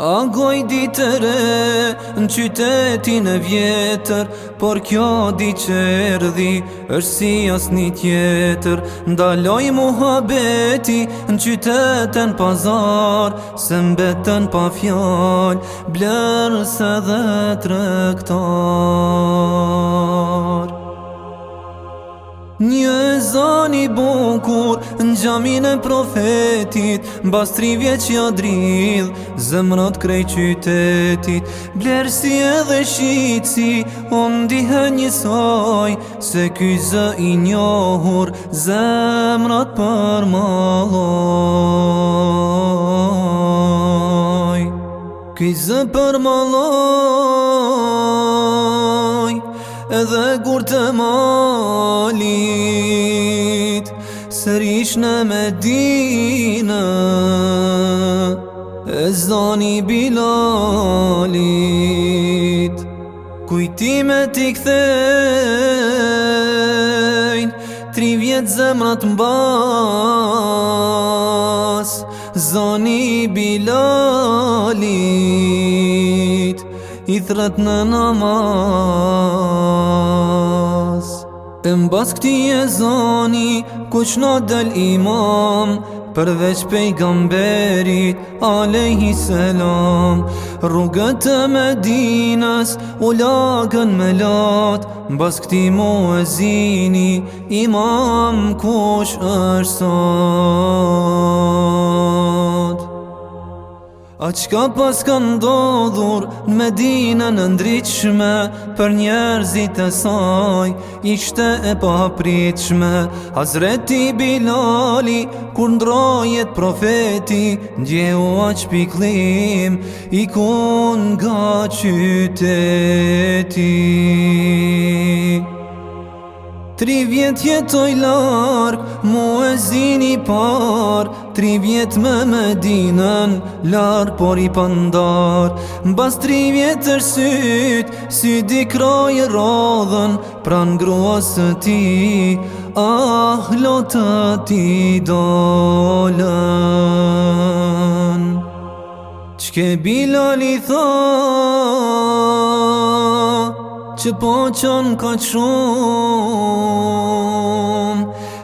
A goj re, në qytetin e vjetër Por kjo di që erdi është si asni tjetër Ndaloj mu habeti në qytetën pazar Se mbetën pa fjall blërëse dhe trektar Një e zani bukur Në gjamin e profetit Bas tri vjeq ja Zemrat krej qytetit Blersi edhe shici on dihe njësaj Se ky zë i njohur Zemrat për maloj Ky zë për maloj edhe gurë të malit Sërish në Medina E zani Bilalit Kujtimet i kthejnë Tri vjetë zemrat mbas Zani Bilalit i thrat në namaz E mbas këti e zoni, kush në del imam Përveç pejgamberit, alehi selam Rrugët e medinas, u lagën me lat Mbas këti mu e zini, imam kush është A qka pas ka ndodhur në Medina në ndryqme Për njerëzit e saj ishte e pa pritshme Hazreti Bilali kur ndrojet profeti Ndjehu a qpiklim i nga qyteti Tri vjet jetoj lark, mu e zini par Tri vjet me me dinën, lark por i pandar Bas tri vjet është er syt, sy di kraj e radhën Pran gruas të ti, ah lotë ti dolen Qke i thonë që po qënë ka që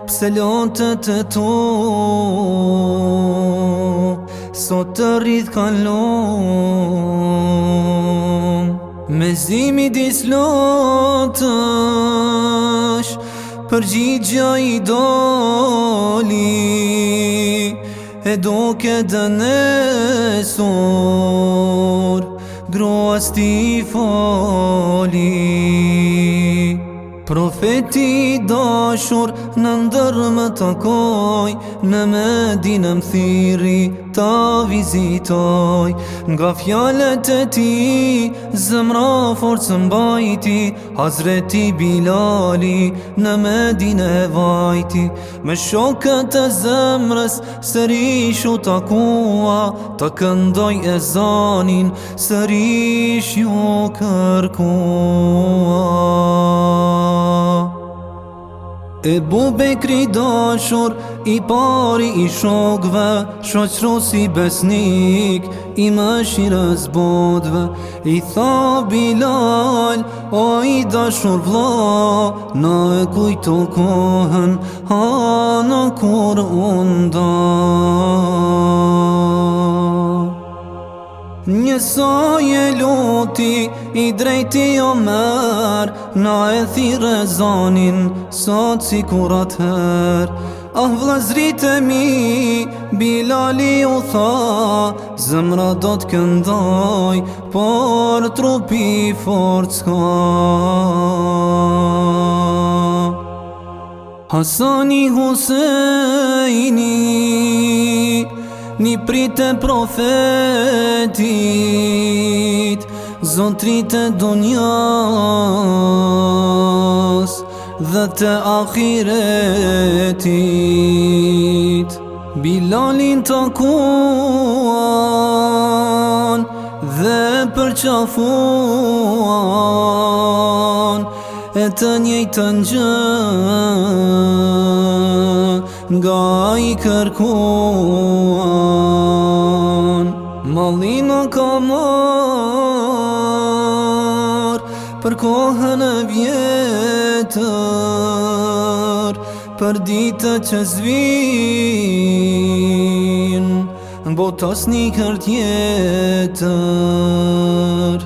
Pse lotët e tu Sot të rritë ka lomë Me zimi disë lotësh Për gjithja i doli E do këtë dënesur gruas ti fali Profeti dashur në ndërmë të koj Në medinë më thiri ta vizitoj Nga fjalet e ti, zëmra forë së mbajti Hazreti Bilali në medin e vajti Me shokët e zëmrës, sëri shu të kua Të këndoj e zanin, sëri shu kërkua E bubekri dashur, i pari i shokve, shoqru si besnik, i më shiras bodve I tha Bilal, o i dashur vla, na e kujto kohen, ha na kur undan Njësoj e luti i drejti o Na e thire zonin sot si kur her Ah vlazrit e mi, Bilali u tha Zemra do të këndoj, por trupi fort s'ka Hasani Huseini një pritë profetit Zotrit e dunjas dhe të akiretit Bilalin të kuan dhe përqafuan E të njëjtë në gjë nga i kërkuan Mali në kamar Për kohën e vjetër Për ditë që zvin Botas një kërtjetër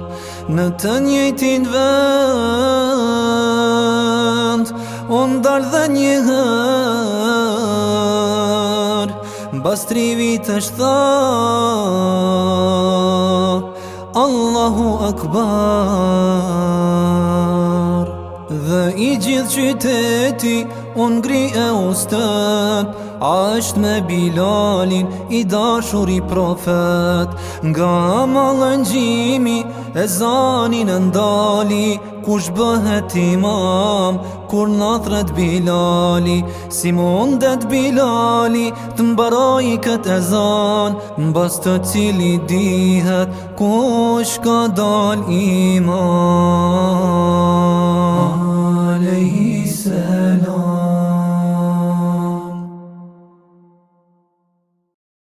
Në të njëjtin vend Ondar dhe një hën Bas tri vit është tha Allahu akbar Dhe i gjithë qyteti Unë gri e ustët Ashtë me bilalin I dashur i profet Nga malën gjimi E zanin e ndali kush bëhet imam Kur natrët Bilali Si mundet Bilali Të mbaraj i këtë e zan Mbas të cili dihet Kush ka dal imam Alehi selam